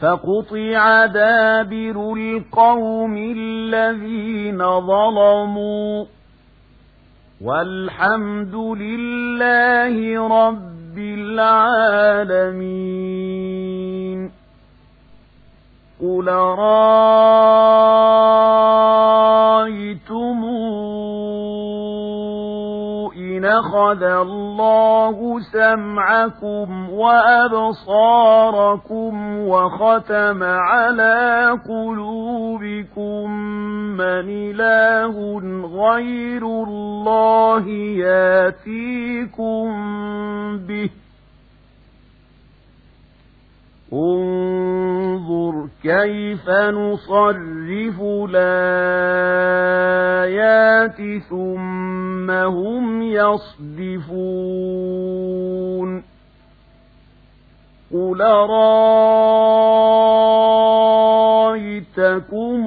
فقطع دابر القوم الذين ظلموا والحمد لله رب العالمين قل رأيتمون أخذ الله سمعكم وأبصاركم وختم على قلوبكم من إله غير الله ياتيكم به. كيف نصرف الآيات ثم هم يصدفون قل رأيتكم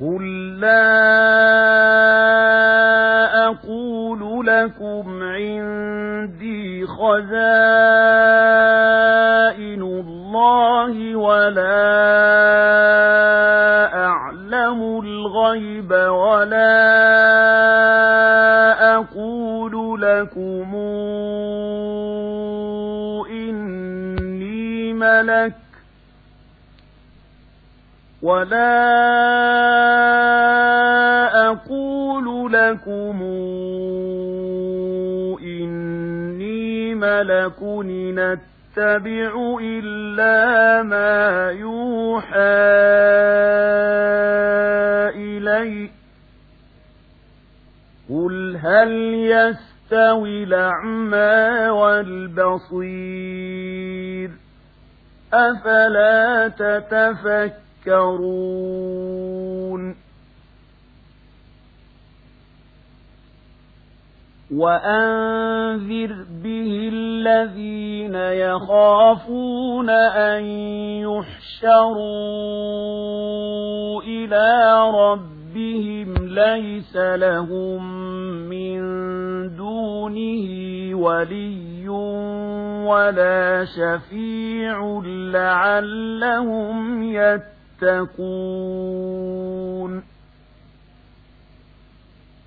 قل لا أقول لكم عندي خزائن الله ولا أعلم الغيب ولا أقول لكم إني ملك ولا لكم إني ملك نتبع إلا ما يوحى إلي قل هل يستوي الأعمى والبصير أفلا تتفكرون وأنذر به الذين يخافون أن يحشروا إلى ربهم ليس لهم من دونه ولي ولا شفيع لعلهم يتقون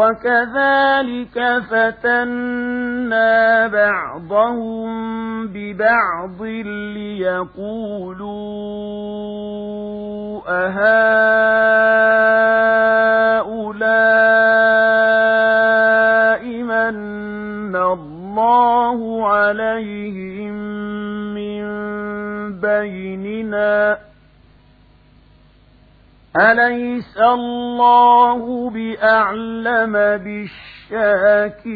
وكذلك فتنا بعضهم ببعض ليقولوا أهؤلاء من الله عليهم من بيننا أليس الله بأعلم بالشاكرين